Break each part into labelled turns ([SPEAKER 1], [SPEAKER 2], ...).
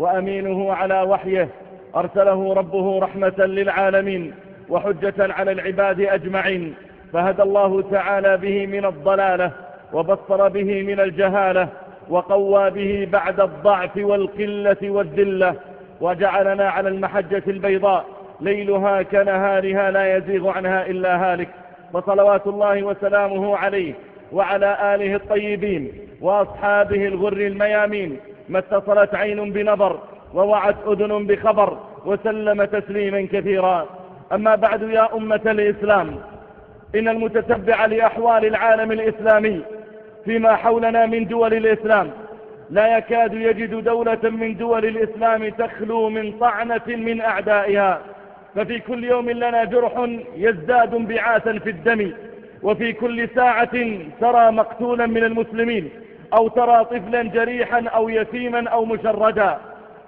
[SPEAKER 1] وأمينه على وحيه أرسله ربه رحمة للعالمين وحجة على العباد أجمعين فهدى الله تعالى به من الضلالة وبصر به من الجهالة وقوى به بعد الضعف والقلة والذلة وجعلنا على المحجة البيضاء ليلها كنهارها لا يزيغ عنها إلا هالك فصلوات الله وسلامه عليه وعلى آله الطيبين وأصحابه الغر الميامين ما اتصلت عين بنظر ووعت أذن بخبر وسلم تسليما كثيرا. أما بعد يا أمة الإسلام إن المتتبع لأحوال العالم الإسلامي فيما حولنا من دول الإسلام لا يكاد يجد دولة من دول الإسلام تخلو من طعنة من أعدائها. ففي كل يوم لنا جرح يزداد انبعاثا في الدم وفي كل ساعة ترى مقتولا من المسلمين. أو ترى طفلا جريحا أو يتيما أو مشردا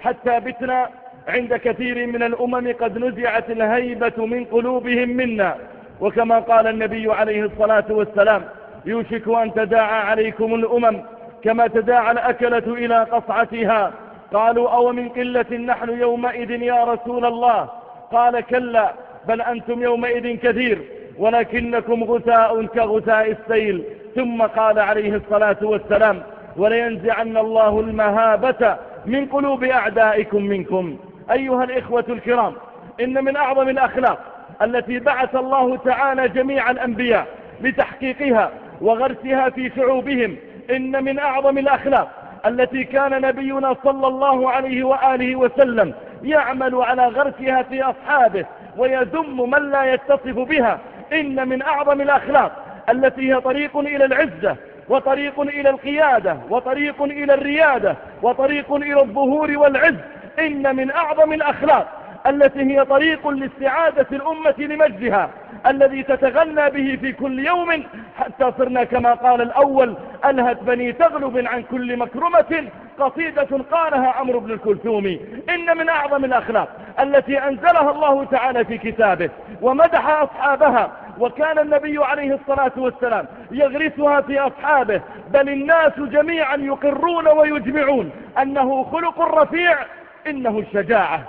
[SPEAKER 1] حتى بتنا عند كثير من الأمم قد نزعت الهيبة من قلوبهم منا. وكما قال النبي عليه الصلاة والسلام يوشك أن تداعى عليكم الأمم كما تداعى الأكلة إلى قصعتها. قالوا أو من قلة نحن يومئذ يا رسول الله؟ قال كلا بل أنتم يومئذ كثير ولكنكم غثاء كغثاء السيل. ثم قال عليه الصلاة والسلام ولينزعن الله المهابة من قلوب أعدائكم منكم. أيها الإخوة الكرام إن من أعظم الأخلاق التي بعث الله تعالى جميع الأنبياء لتحقيقها وغرسها في شعوبهم إن من أعظم الأخلاق التي كان نبينا صلى الله عليه وآله وسلم يعمل على غرسها في أصحابه ويذم من لا يتصف بها إن من أعظم الأخلاق التي هي طريق إلى العزة وطريق إلى القيادة وطريق إلى الريادة وطريق إلى الظهور والعز. إن من أعظم الأخلاق التي هي طريق لاستعادة الأمة لمجدها الذي تتغنى به في كل يوم. حتى صرنا كما قال الأول ألهت بني تغلب عن كل مكرمة قصيدة قالها عمرو بن الكلثوم. إن من أعظم الأخلاق التي أنزلها الله تعالى في كتابه ومدح أصحابها وكان النبي عليه الصلاة والسلام يغرسها في أصحابه بل الناس جميعا يقرون ويجمعون أنه خلق رفيع إنه الشجاعة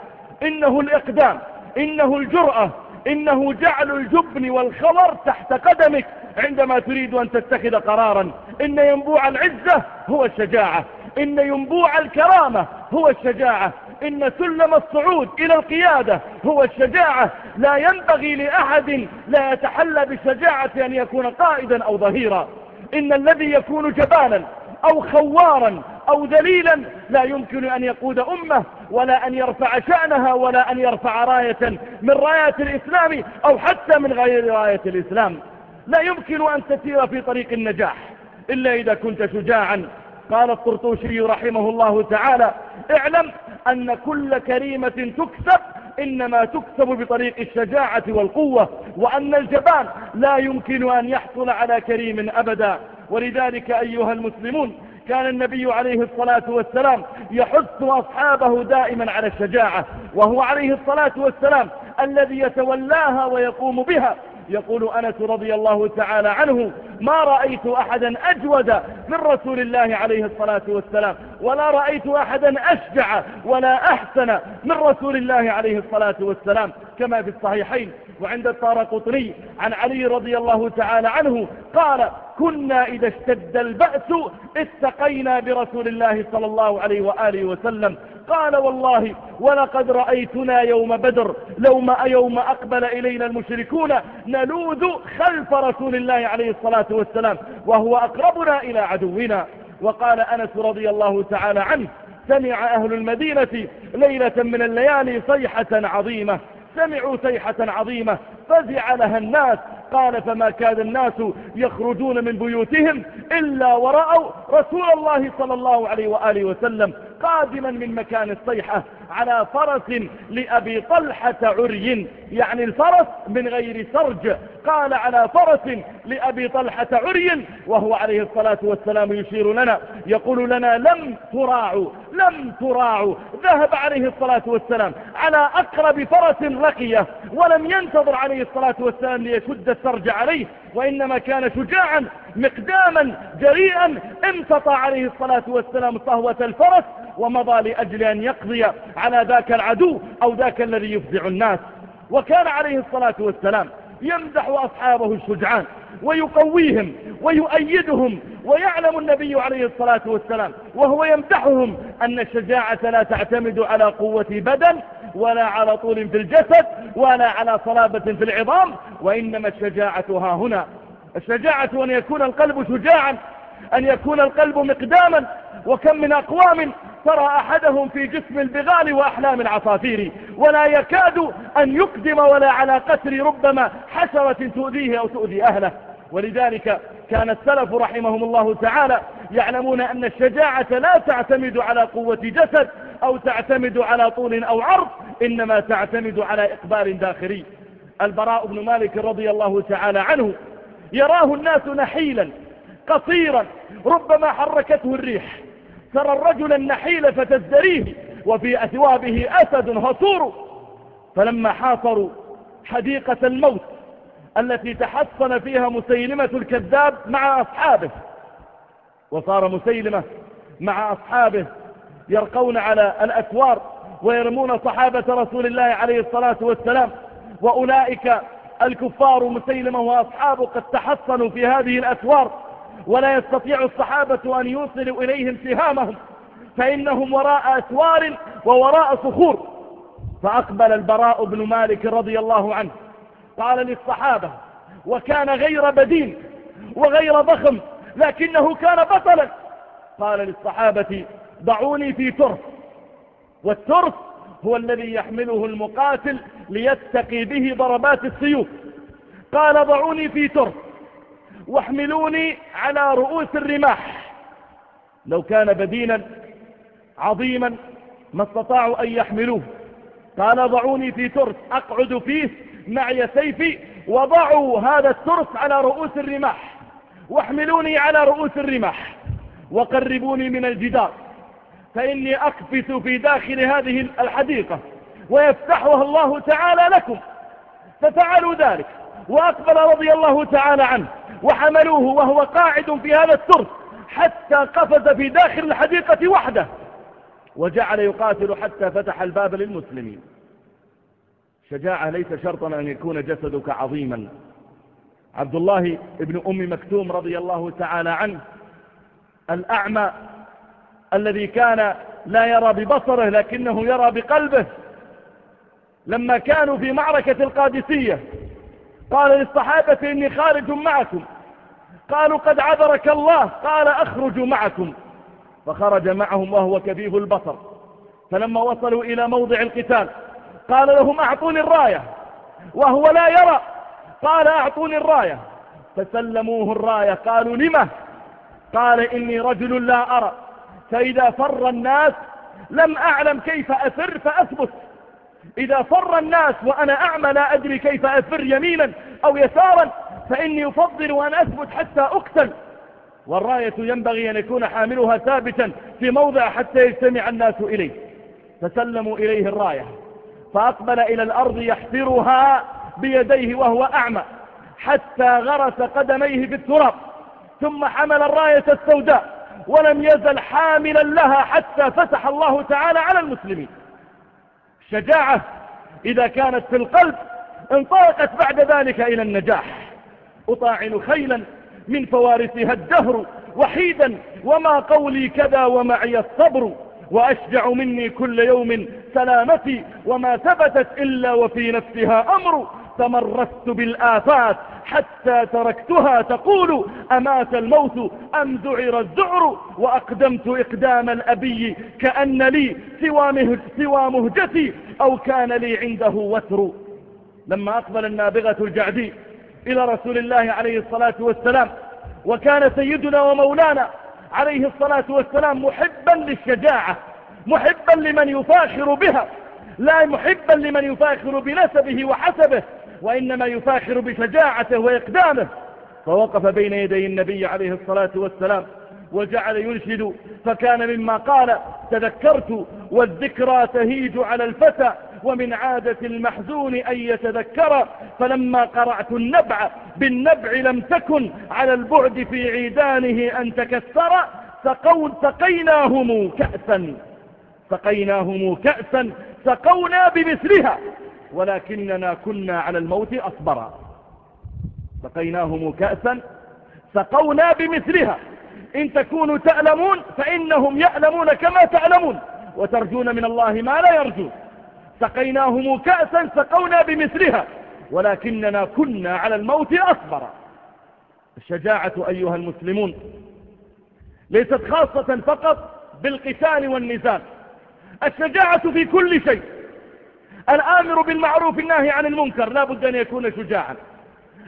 [SPEAKER 1] إنه الإقدام إنه الجرأة إنه جعل الجبن والخمر تحت قدمك. عندما تريد أن تتخذ قرارا إن ينبوع العزة هو الشجاعة إن ينبوع الكرامة هو الشجاعة. إن سلم الصعود إلى القيادة هو الشجاعة. لا ينبغي لأحد لا يتحلى بالشجاعة أن يكون قائدا أو ظهيرا. إن الذي يكون جبانا أو خوارا أو ذليلا لا يمكن أن يقود أمة ولا أن يرفع شأنها ولا أن يرفع راية من رايات الإسلام أو حتى من غير راية الإسلام. لا يمكن أن تسير في طريق النجاح إلا إذا كنت شجاعا. قال الطرطوشي رحمه الله تعالى اعلم أن كل كريمة تكسب إنما تكسب بطريق الشجاعة والقوة وأن الجبان لا يمكن أن يحصل على كريم أبدا. ولذلك أيها المسلمون كان النبي عليه الصلاة والسلام يحث أصحابه دائما على الشجاعة وهو عليه الصلاة والسلام الذي يتولاها ويقوم بها. يقول أنس رضي الله تعالى عنه ما رأيت أحدا أجود من رسول الله عليه الصلاة والسلام ولا رأيت أحدا أشجع ولا أحسن من رسول الله عليه الصلاة والسلام. كما في الصحيحين وعند الطار قطري عن علي رضي الله تعالى عنه قال كنا إذا اشتد البأس اتقينا برسول الله صلى الله عليه وآله وسلم. قال والله ولقد رأيتنا يوم بدر لوم يوم أقبل إلينا المشركون نلوذ خلف رسول الله عليه الصلاة والسلام وهو أقربنا إلى عدونا. وقال أنس رضي الله تعالى عنه سمع أهل المدينة ليلة من الليالي صيحة عظيمة. سمعوا صيحة عظيمة فزع لها الناس قال فما كان الناس يخرجون من بيوتهم إلا ورأوا رسول الله صلى الله عليه وآله وسلم قادما من مكان الصيحة على فرس لأبي طلحة عري. يعني الفرس من غير سرج. قال على فرس لأبي طلحة عري وهو عليه الصلاة والسلام يشير لنا. يقول لنا لم تراعوا لم تراعوا. ذهب عليه الصلاة والسلام على أقرب فرس لقيه ولم ينتظر عليه الصلاة والسلام ليشد السرج عليه وإنما كان شجاعا مقداما جريئا امتطى عليه الصلاة والسلام صهوة الفرس ومضى لأجل أن يقضي على ذاك العدو أو ذاك الذي يفزع الناس. وكان عليه الصلاة والسلام يمدح أصحابه الشجعان ويقويهم ويؤيدهم ويعلم النبي عليه الصلاة والسلام وهو يمدحهم أن الشجاعة لا تعتمد على قوة بدن ولا على طول في الجسد ولا على صلابة في العظام وإنما الشجاعة ها هنا. الشجاعة أن يكون القلب شجاعا أن يكون القلب مقداما. وكم من أقوام ترى أحدهم في جسم البغال وأحلام العصافير. ولا يكاد أن يقدم ولا على قتل ربما حشرة تؤذيه أو تؤذي أهله. ولذلك كان السلف رحمهم الله تعالى يعلمون أن الشجاعة لا تعتمد على قوة جسد أو تعتمد على طول أو عرض إنما تعتمد على إقبال داخلي. البراء بن مالك رضي الله تعالى عنه يراه الناس نحيلا قصيرا ربما حركته الريح. ترى الرجل النحيل فتزدريه وفي أثوابه أسد هصور. فلما حاصروا حديقة الموت التي تحصن فيها مسيلمة الكذاب مع أصحابه. وصار مسيلمة مع أصحابه يرقون على الأسوار ويرمون صحابة رسول الله عليه الصلاة والسلام. وأولئك الكفار مسيلمة وأصحابه قد تحصنوا في هذه الأسوار ولا يستطيع الصحابة أن يوصلوا إليهم سهامهم فإنهم وراء أسوار ووراء صخور. فأقبل البراء بن مالك رضي الله عنه قال للصحابة وكان غير بدين وغير ضخم لكنه كان بطلا. قال للصحابة ضعوني في ترس. والترس هو الذي يحمله المقاتل ليتقي به ضربات السيوف. قال ضعوني في ترس واحملوني على رؤوس الرماح. لو كان بدينا عظيما ما استطاعوا أن يحملوه. قال ضعوني في ترس أقعد فيه معي سيفي وضعوا هذا الترس على رؤوس الرماح. واحملوني على رؤوس الرماح وقربوني من الجدار. فإني أقفز في داخل هذه الحديقة. ويفتحها الله تعالى لكم. ففعلوا ذلك. وأقبل رضي الله تعالى عنه وحملوه وهو قاعد في هذا الترس حتى قفز في داخل الحديقة وحده. وجعل يقاتل حتى فتح الباب للمسلمين. شجاعة ليس شرطا أن يكون جسدك عظيما. عبد الله ابن أم مكتوم رضي الله تعالى عنه الأعمى الذي كان لا يرى ببصره لكنه يرى بقلبه لما كانوا في معركة القادسية قال للصحابة إني خارج معكم. قالوا قد عذرك الله. قال أخرج معكم. فخرج معهم وهو كبيب البصر. فلما وصلوا إلى موضع القتال قال لهم أعطوني الراية. وهو لا يرى. قال أعطوني الراية. فسلموه الراية. قالوا لما قال إني رجل لا أرى. فإذا فر الناس لم أعلم كيف أفر فأثبت. إذا فر الناس وأنا أعمى لا أدري كيف أفر يمينا أو يسارا فإني أفضل أن أثبت حتى أقتل. والراية ينبغي أن يكون حاملها ثابتا في موضع حتى يجتمع الناس إليه. فسلموا إليه الراية. فأقبل إلى الأرض يحفرها بيديه وهو أعمى حتى غرس قدميه في التراب ثم حمل الراية السوداء ولم يزل حاملا لها حتى فتح الله تعالى على المسلمين. شجاعة إذا كانت في القلب انطلقت بعد ذلك إلى النجاح. أطاعن خيلا من فوارسها الدهر وحيدا وما قولي كذا ومعي الصبر. وأشجع مني كل يوم سلامتي وما ثبتت إلا وفي نفسها أمر. تمرست بالآفات حتى تركتها تقول أمات الموت أم ذعر الذعر وأقدمت إقدام الأبي كأن لي سوى, سوى مهجتي أو كان لي عنده وتر. لما أقبل النابغة الجعدي إلى رسول الله عليه الصلاة والسلام وكان سيدنا ومولانا عليه الصلاة والسلام محبا للشجاعة محبا لمن يفاخر بها لا محبا لمن يفاخر بنسبه وحسبه. وإنما يفاخر بشجاعته وإقدامه. فوقف بين يدي النبي عليه الصلاة والسلام وجعل ينشد فكان مما قال تذكرت والذكرى تهيج على الفتى ومن عادة المحزون أن يتذكر فلما قرعت النبع بالنبع لم تكن على البعد في عيدانه أن تكسر سقيناهم كأسا سقيناهم كأسا سقونا بمثلها. ولكننا كنا على الموت أصبرا. سقيناهم كأسا سقونا بمثلها. إن تكونوا تألمون فإنهم يألمون كما تألمون وترجون من الله ما لا يرجون. سقيناهم كأسا سقونا بمثلها. ولكننا كنا على الموت أصبرا. الشجاعة أيها المسلمون ليست خاصة فقط بالقتال والنزال الشجاعة في كل شيء. الآمر بالمعروف الناهي عن المنكر لا بد أن يكون شجاعا.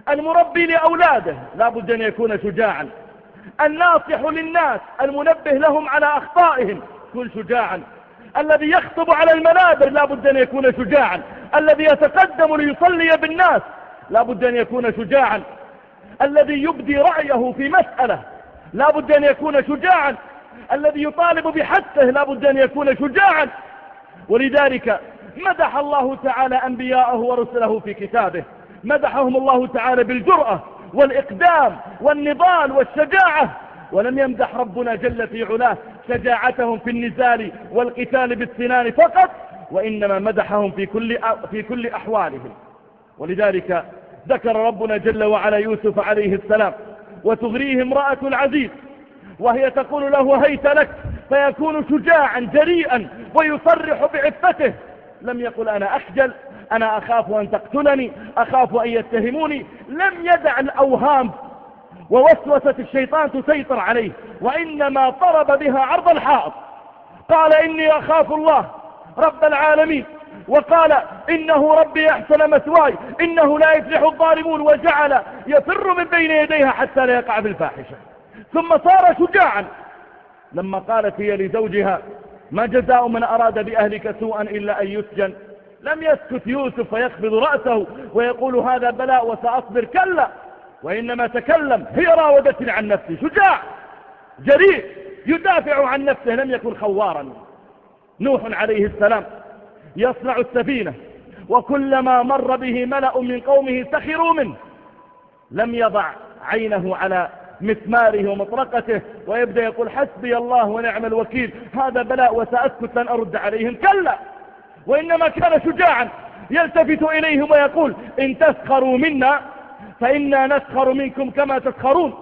[SPEAKER 1] المربي لأولاده لا بد أن يكون شجاعا. الناصح للناس المنبه لهم على أخطائهم كن شجاعا. الذي يخطب على المنابر لا بد أن يكون شجاعا. الذي يتقدم ليصلي بالناس لا بد أن يكون شجاعا. الذي يبدي رأيه في مسألة لا بد أن يكون شجاعا. الذي يطالب بحثه لا بد أن يكون شجاعا. ولذلك مدح الله تعالى أنبياءه ورسله في كتابه. مدحهم الله تعالى بالجرأة والإقدام والنضال والشجاعة. ولم يمدح ربنا جل في علاه شجاعتهم في النزال والقتال بالسنان فقط وإنما مدحهم في كل, في كل أحوالهم. ولذلك ذكر ربنا جل وعلا يوسف عليه السلام وتغريه امرأة العزيز وهي تقول له هيت لك فيكون شجاعا جريئا ويصرح بعفته. لم يقل أنا أخجل أنا أخاف أن تقتلني أخاف أن يتهموني. لم يدع الأوهام ووسوسة الشيطان تسيطر عليه. وإنما طرب بها عرض الحائط. قال إني أخاف الله رب العالمين. وقال إنه ربي أحسن مثواي إنه لا يفلح الظالمون. وجعل يفر من بين يديها حتى لا يقع في الفاحشة. ثم صار شجاعا. لما قالت هي لزوجها ما جزاء من أراد بأهلك سوءا إلا أن يسجن. لم يسكت يوسف فيخفض رأسه ويقول هذا بلاء وسأصبر. كلا وإنما تكلم. هي راودتني عن نفسي. شجاع جريء يدافع عن نفسه. لم يكن خوارا. نوح عليه السلام يصنع السفينة وكلما مر به ملأ من قومه سخروا منه. لم يضع عينه على مسماره ومطرقته ويبدأ يقول حسبي الله ونعم الوكيل هذا بلاء وسأسكت لن أرد عليهم. كلا! وإنما كان شجاعا يلتفت إليهم ويقول إن تسخروا منا فإنا نسخر منكم كما تسخرون.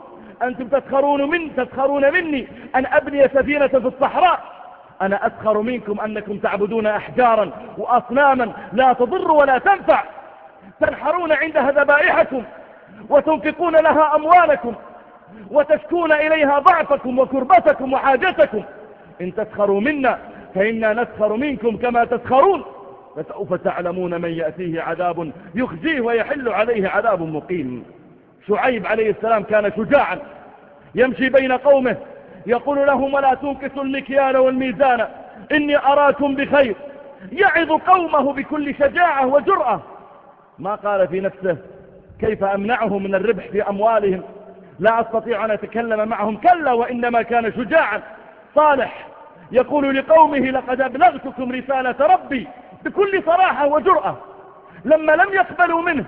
[SPEAKER 1] أنتم تسخرون من تسخرون مني. أن أبني سفينة في الصحراء. أنا أسخر منكم أنكم تعبدون أحجارا وأصناما لا تضر ولا تنفع. تنحرون عندها ذبائحكم وتنفقون لها أموالكم. وتشكون إليها ضعفكم وكربتكم وحاجتكم. إن تسخروا منا فإنا نسخر منكم كما تسخرون. فسوف تعلمون من يأتيه عذاب يخزيه ويحل عليه عذاب مقيم. شعيب عليه السلام كان شجاعا يمشي بين قومه يقول لهم ولا تنكسوا المكيال والميزان إني أراكم بخير. يعظ قومه بكل شجاعة وجرأة. ما قال في نفسه كيف أمنعهم من الربح في أموالهم؟ لا أستطيع أن أتكلم معهم كلا وإنما كان شجاعا. صالح يقول لقومه لقد أبلغتكم رسالة ربي بكل صراحة وجرأة. لما لم يقبلوا منه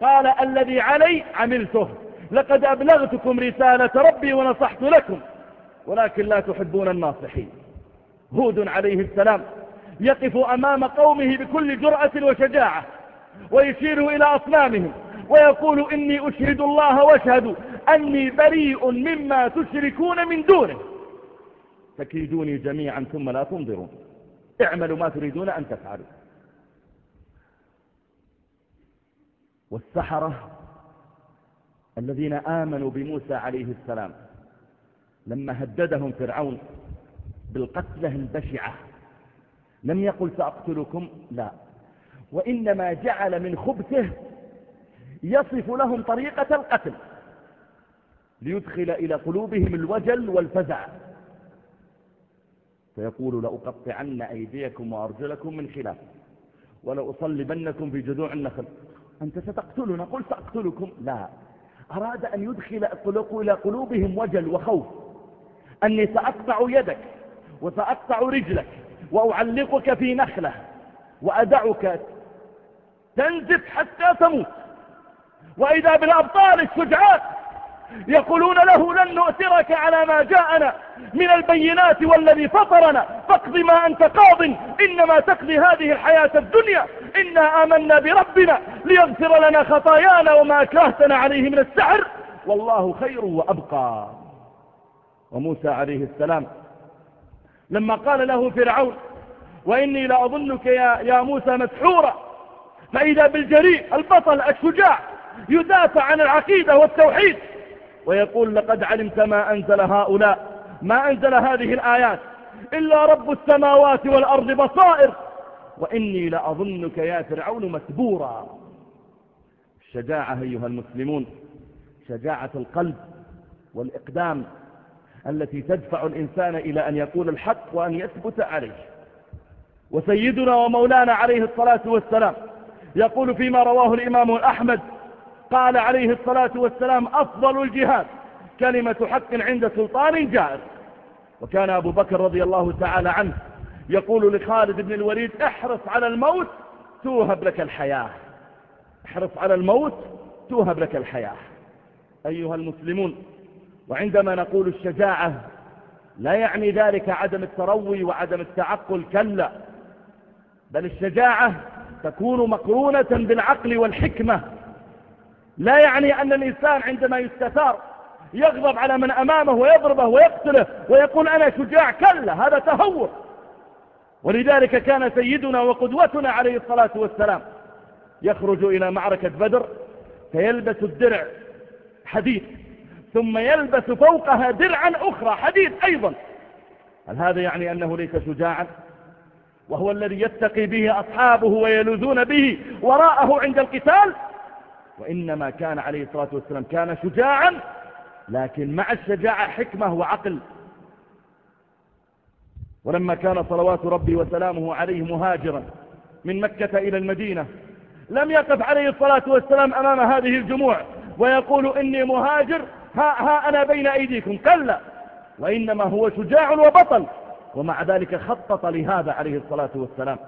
[SPEAKER 1] قال الذي علي عملته. لقد أبلغتكم رسالة ربي ونصحت لكم. ولكن لا تحبون الناصحين. هود عليه السلام يقف أمام قومه بكل جرأة وشجاعة ويشير إلى أصنامهم ويقول إني أشهد الله وأشهد أني بريء مما تشركون من دونه. فكيدوني جميعا ثم لا تنظرون. اعملوا ما تريدون أن تفعلوا. والسحرة الذين آمنوا بموسى عليه السلام لما هددهم فرعون بالقتله البشعة. لم يقل سأقتلكم؟ لا. وإنما جعل من خبثه يصف لهم طريقة القتل. ليدخل إلى قلوبهم الوجل والفزع. فيقول لأقطعن أيديكم وأرجلكم من خلاف ولأصلبنكم في جذوع النخل. أنت ستقتلنا؟ قل سأقتلكم. لا. أراد أن يدخل إلى قلوبهم وجل وخوف. أني سأقطع يدك وسأقطع رجلك وأعلقك في نخلة وأدعك. تنزف حتى تموت. وإذا بالأبطال الشجعات يقولون له لن نؤثرك على ما جاءنا من البينات والذي فطرنا. فاقض ما أنت قاض إنما تقضي هذه الحياة الدنيا. إنا آمنا بربنا ليغفر لنا خطايانا وما أكرهتنا عليه من السحر. والله خير وأبقى. وموسى عليه السلام لما قال له فرعون وإني لأظنك يا, يا موسى مسحورا. فإذا بالجريء البطل الشجاع يدافع عن العقيدة والتوحيد. ويقول لقد علمت ما أنزل هؤلاء ما أنزل هذه الآيات إلا رب السماوات والأرض بصائر. وإني لأظنك يا فرعون مسبورا الشجاعة أيها المسلمون شجاعة القلب والإقدام التي تدفع الإنسان إلى أن يقول الحق وأن يثبت عليه. وسيدنا ومولانا عليه الصلاة والسلام يقول فيما رواه الإمام أحمد قال عليه الصلاة والسلام أفضل الجهاد كلمة حق عند سلطان جائر. وكان أبو بكر رضي الله تعالى عنه يقول لخالد بن الوليد احرص على الموت توهب لك الحياة. احرص على الموت توهب لك الحياة. أيها المسلمون وعندما نقول الشجاعة لا يعني ذلك عدم التروي وعدم التعقل كلا. بل الشجاعة تكون مقرونة بالعقل والحكمة. لا يعني أن الإنسان عندما يستثار يغضب على من أمامه ويضربه ويقتله ويقول أنا شجاع كلا هذا تهور. ولذلك كان سيدنا وقدوتنا عليه الصلاة والسلام يخرج إلى معركة بدر فيلبس الدرع حديد ثم يلبس فوقها درعا أخرى حديد أيضا. هل هذا يعني أنه ليس شجاعا؟ وهو الذي يتقي به أصحابه ويلوذون به وراءه عند القتال؟ وإنما كان عليه الصلاة والسلام كان شجاعا لكن مع الشجاعة حكمة وعقل. ولما كان صلوات ربي وسلامه عليه مهاجرا من مكة إلى المدينة لم يقف عليه الصلاة والسلام أمام هذه الجموع ويقول إني مهاجر ها, ها أنا بين أيديكم. كلا وإنما هو شجاع وبطل. ومع ذلك خطط لهذا عليه الصلاة والسلام.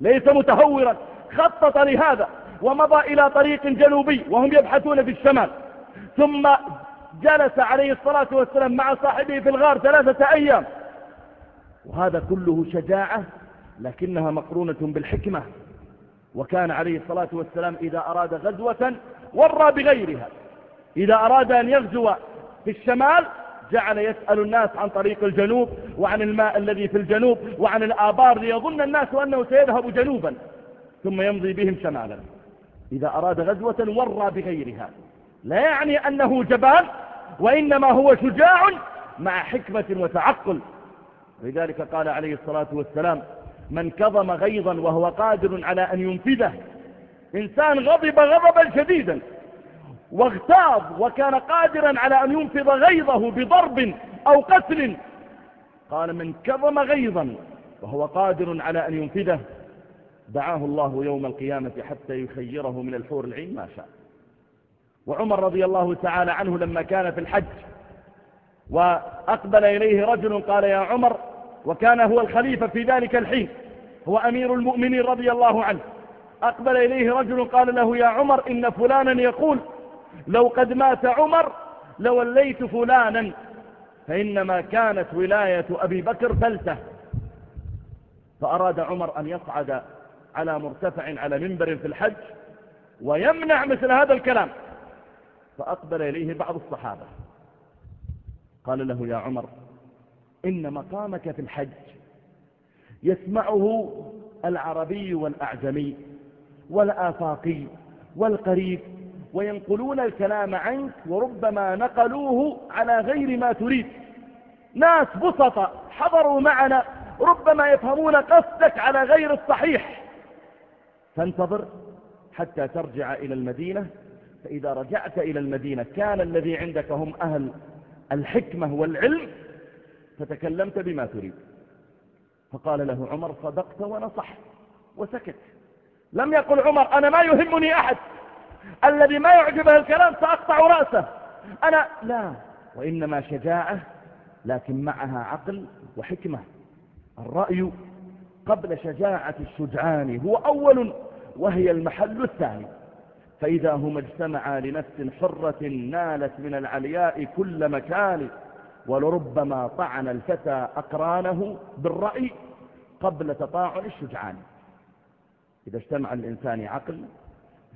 [SPEAKER 1] ليس متهورا خطط لهذا. ومضى إلى طريق جنوبي وهم يبحثون في الشمال. ثم جلس عليه الصلاة والسلام مع صاحبه في الغار ثلاثة أيام. وهذا كله شجاعة لكنها مقرونة بالحكمة. وكان عليه الصلاة والسلام إذا أراد غزوة ورى بغيرها. إذا أراد أن يغزو في الشمال جعل يسأل الناس عن طريق الجنوب وعن الماء الذي في الجنوب وعن الآبار ليظن الناس أنه سيذهب جنوبا ثم يمضي بهم شمالا. إذا أراد غزوة ورى بغيرها. لا يعني أنه جبان وإنما هو شجاع مع حكمة وتعقل. لذلك قال عليه الصلاة والسلام من كظم غيظا وهو قادر على أن ينفذه إنسان غضب غضبا شديدا واغتاظ وكان قادرا على أن ينفذ غيظه بضرب أو قتل قال من كظم غيظا وهو قادر على أن ينفذه دعاه الله يوم القيامة حتى يخيره من الحور العين ما شاء. وعمر رضي الله تعالى عنه لما كان في الحج وأقبل إليه رجل قال يا عمر وكان هو الخليفة في ذلك الحين هو أمير المؤمنين رضي الله عنه. أقبل إليه رجل قال له يا عمر إن فلانا يقول لو قد مات عمر لوليت فلانا فإنما كانت ولاية أبي بكر فلته. فأراد عمر أن يصعد على مرتفع على منبر في الحج ويمنع مثل هذا الكلام. فأقبل إليه بعض الصحابة. قال له يا عمر إن مقامك في الحج يسمعه العربي والأعجمي والآفاقي والقريب وينقلون الكلام عنك وربما نقلوه على غير ما تريد. ناس بسطة حضروا معنا ربما يفهمون قصدك على غير الصحيح. فانتظر حتى ترجع إلى المدينة فإذا رجعت إلى المدينة كان الذي عندك هم أهل الحكمة والعلم فتكلمت بما تريد. فقال له عمر صدقت ونصحت وسكت. لم يقل عمر أنا ما يهمني أحد. الذي ما يعجبه الكلام سأقطع رأسه. أنا لا وإنما شجاعة لكن معها عقل وحكمة. الرأي قبل شجاعة الشجعان هو أول وهي المحل الثاني. فإذا هما اجتمعا لنفس حرة نالت من العلياء كل مكان ولربما طعن الفتى أقرانه بالرأي قبل تطاعن الشجعان. إذا اجتمع الإنسان عقل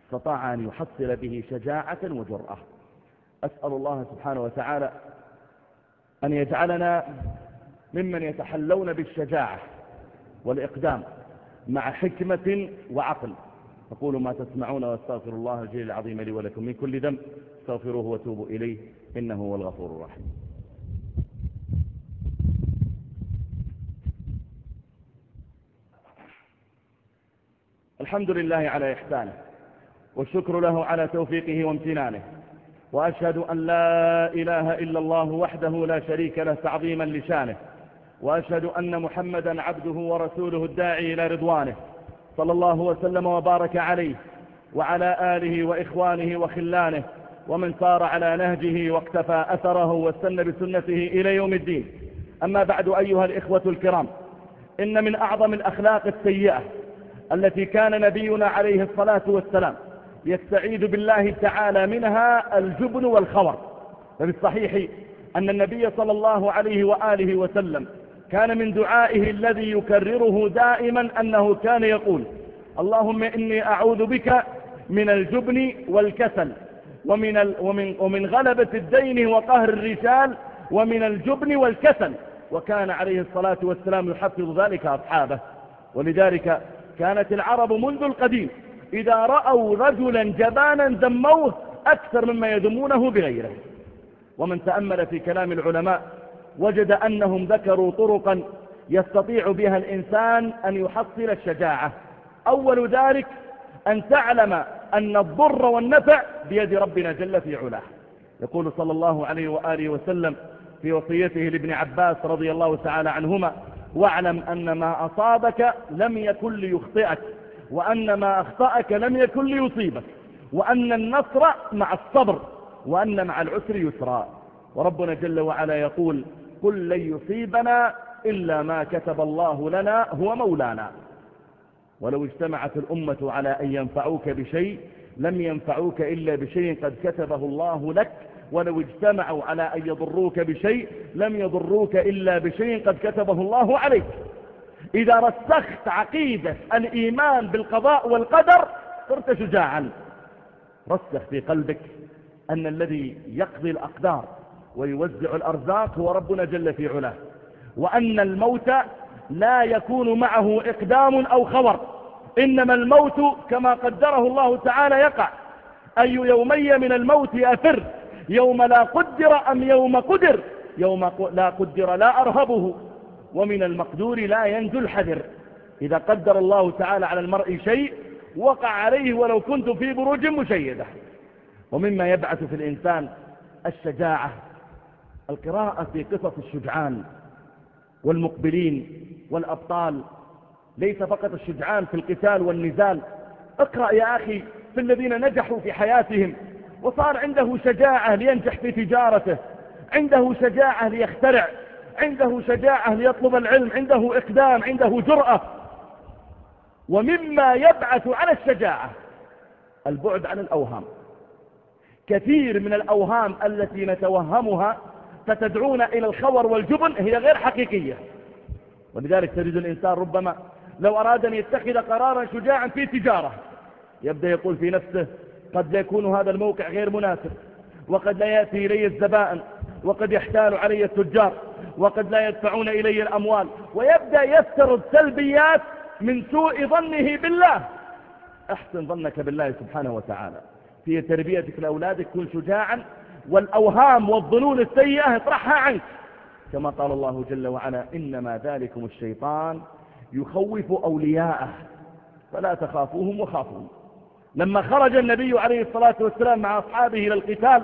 [SPEAKER 1] استطاع أن يحصل به شجاعة وجرأة. أسأل الله سبحانه وتعالى أن يجعلنا ممن يتحلون بالشجاعة. والإقدام مع حكمة وعقل. أقول ما تسمعون وأستغفر الله الجليل العظيم لي ولكم من كل ذنب. استغفروه وتوبوا إليه إنه هو الغفور الرحيم. الحمد لله على إحسانه والشكر له على توفيقه وامتنانه وأشهد أن لا إله إلا الله وحده لا شريك له تعظيما لشانه وأشهد أن محمدا عبده ورسوله الداعي إلى رضوانه صلى الله وسلم وبارك عليه وعلى آله وإخوانه وخلانه ومن سار على نهجه واقتفى أثره واستنى بسنته إلى يوم الدين. أما بعد أيها الإخوة الكرام إن من أعظم الأخلاق السيئة التي كان نبينا عليه الصلاة والسلام يستعيد بالله تعالى منها الجبن والخور فبالصحيح أن النبي صلى الله عليه وآله وسلم كان من دعائه الذي يكرره دائما أنه كان يقول اللهم إني أعوذ بك من الجبن والكسل ومن, ال ومن, ومن غلبة الدين وقهر الرجال ومن الجبن والكسل. وكان عليه الصلاة والسلام يحفظ ذلك أصحابه. ولذلك كانت العرب منذ القديم إذا رأوا رجلا جبانا ذموه أكثر مما يذمونه بغيره. ومن تأمل في كلام العلماء وجد أنهم ذكروا طرقا يستطيع بها الإنسان أن يحصل الشجاعة. أول ذلك أن تعلم أن الضر والنفع بيد ربنا جل في علاه. يقول صلى الله عليه وآله وسلم في وصيته لابن عباس رضي الله تعالى عنهما واعلم أن ما أصابك لم يكن ليخطئك وأن ما أخطأك لم يكن ليصيبك وأن النصر مع الصبر وأن مع العسر يسرا. وربنا جل وعلا يقول قل لن يصيبنا إلا ما كتب الله لنا هو مولانا. ولو اجتمعت الأمة على أن ينفعوك بشيء لم ينفعوك إلا بشيء قد كتبه الله لك. ولو اجتمعوا على أن يضروك بشيء لم يضروك إلا بشيء قد كتبه الله عليك. إذا رسخت عقيدة الإيمان بالقضاء والقدر صرت شجاعا. رسخ في قلبك أن الذي يقضي الأقدار ويوزع الأرزاق هو ربنا جل في علاه. وأن الموت لا يكون معه إقدام أو خبر. إنما الموت كما قدره الله تعالى يقع. أي يومي من الموت أفر يوم لا قدر أم يوم قدر. يوم لا قدر لا أرهبه. ومن المقدور لا ينجو الحذر. إذا قدر الله تعالى على المرء شيء وقع عليه ولو كنت في بروج مشيدة. ومما يبعث في الإنسان الشجاعة. القراءة في قصص الشجعان والمقبلين والأبطال ليس فقط الشجعان في القتال والنزال. اقرأ يا أخي في الذين نجحوا في حياتهم وصار عنده شجاعة لينجح في تجارته عنده شجاعة ليخترع عنده شجاعة ليطلب العلم عنده إقدام عنده جرأة. ومما يبعث على الشجاعة البعد عن الأوهام. كثير من الأوهام التي نتوهمها ستدعونا إلى الخور والجبن هي غير حقيقية. ولذلك تجد الإنسان ربما لو أراد أن يتخذ قرارا شجاعا في تجارة يبدأ يقول في نفسه قد لا يكون هذا الموقع غير مناسب وقد لا يأتي إلي الزبائن وقد يحتال علي التجار وقد لا يدفعون إلي الأموال ويبدأ يفترض سلبيات من سوء ظنه بالله. أحسن ظنك بالله سبحانه وتعالى. في تربيتك لأولادك كن شجاعا والأوهام والظنون السيئة اطرحها عنك. كما قال الله جل وعلا إنما ذلكم الشيطان يخوف أولياءه فلا تخافوهم وخافون لما خرج النبي عليه الصلاة والسلام مع أصحابه إلى القتال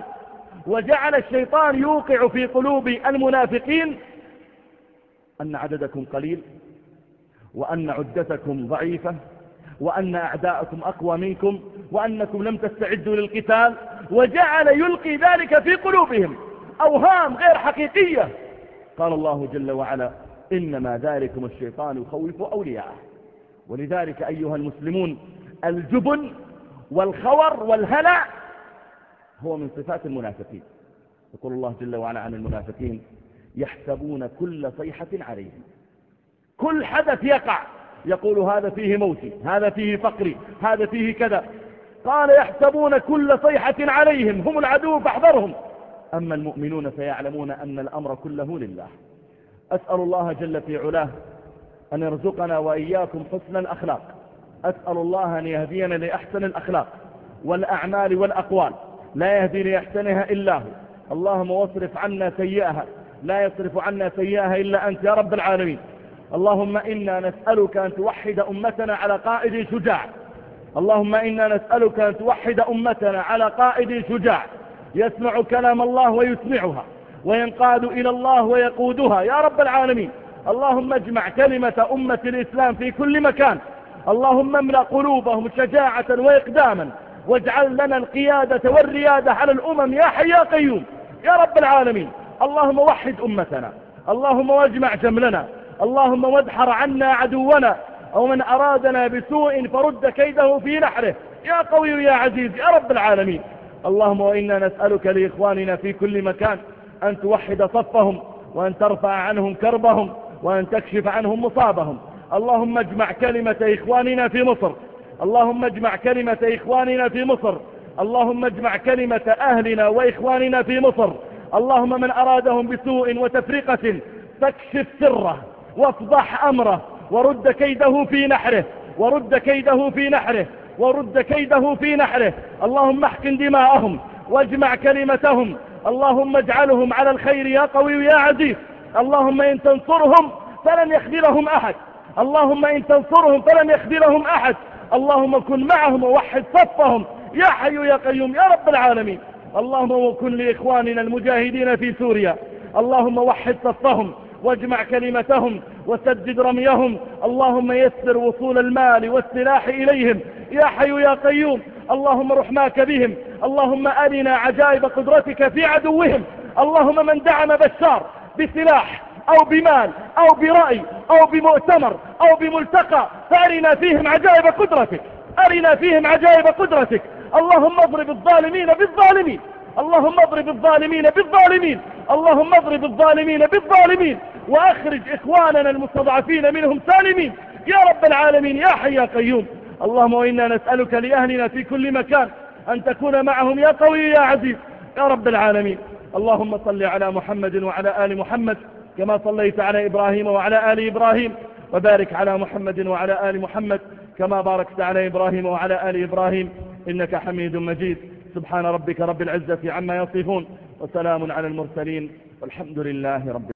[SPEAKER 1] وجعل الشيطان يوقع في قلوب المنافقين أن عددكم قليل وأن عدتكم ضعيفة وأن أعداءكم أقوى منكم وأنكم لم تستعدوا للقتال. وجعل يلقي ذلك في قلوبهم. أوهام غير حقيقية. قال الله جل وعلا إنما ذلكم الشيطان يخوف أولياءه. ولذلك أيها المسلمون الجبن والخور والهلع هو من صفات المنافقين. يقول الله جل وعلا عن المنافقين يحسبون كل صيحة عليهم. كل حدث يقع يقول هذا فيه موتي هذا فيه فقري هذا فيه كذا. قال يحسبون كل صيحة عليهم هم العدو فاحذرهم. أما المؤمنون فيعلمون أن الأمر كله لله. أسأل الله جل في علاه أن يرزقنا وإياكم حسن الأخلاق. أسأل الله أن يهدينا لأحسن الأخلاق والأعمال والأقوال. لا يهدي لأحسنها إلا هو. اللهم واصرف عنا سيئها. لا يصرف عنا سيئها إلا أنت يا رب العالمين. اللهم إنا نسألك أن توحد أمتنا على قائد شجاع. اللهم إنا نسألك أن توحد أمتنا على قائد شجاع يسمع كلام الله ويسمعها وينقاد إلى الله ويقودها. يا رب العالمين اللهم اجمع كلمة أمة الإسلام في كل مكان. اللهم املأ قلوبهم شجاعة وإقداما واجعل لنا القيادة والريادة على الأمم. يا حي يا قيوم يا رب العالمين اللهم وحد أمتنا. اللهم واجمع جملنا. اللهم وادحر عنا عدونا. أو من أرادنا بسوء فرد كيده في نحره. يا قوي يا عزيز يا رب العالمين. اللهم وإنا نسألك لإخواننا في كل مكان أن توحد صفهم وأن ترفع عنهم كربهم وأن تكشف عنهم مصابهم. اللهم اجمع كلمة إخواننا في مصر. اللهم اجمع كلمة إخواننا في مصر. اللهم اجمع كلمة أهلنا وإخواننا في مصر. اللهم من أرادهم بسوء وتفرقة فاكشف سره وافضح أمره. ورد كيده في نحره ورد كيده في نحره ورد كيده في نحره. اللهم احقن دماءهم واجمع كلمتهم. اللهم اجعلهم على الخير يا قوي يا عزيز. اللهم إن تنصرهم فلن يخذلهم أحد. اللهم إن تنصرهم فلن يخذلهم أحد. اللهم كن معهم ووحد صفهم. يا حي يا قيوم يا رب العالمين. اللهم وكن لإخواننا المجاهدين في سوريا. اللهم وحد صفهم. واجمع كلمتهم وسدد رميهم. اللهم يسر وصول المال والسلاح إليهم. يا حي يا قيوم اللهم رحماك بهم. اللهم أرنا عجائب قدرتك في عدوهم. اللهم من دعم بشار بسلاح أو بمال أو برأي أو بمؤتمر أو بملتقى فأرنا فيهم عجائب قدرتك. أرنا فيهم عجائب قدرتك. اللهم اضرب الظالمين بالظالمين. اللهم اضرب الظالمين بالظالمين. اللهم اضرب الظالمين بالظالمين. وأخرج إخواننا المستضعفين منهم سالمين. يا رب العالمين يا حي يا قيوم. اللهم وإنا نسألك لأهلنا في كل مكان أن تكون معهم يا قوي يا عزيز. يا رب العالمين. اللهم صل على محمد وعلى آل محمد كما صليت على إبراهيم وعلى آل إبراهيم. وبارك على محمد وعلى آل محمد كما باركت على إبراهيم وعلى آل إبراهيم. إنك حميد مجيد. سبحان ربك رب العزة عما يصفون وسلام على المرسلين والحمد لله رب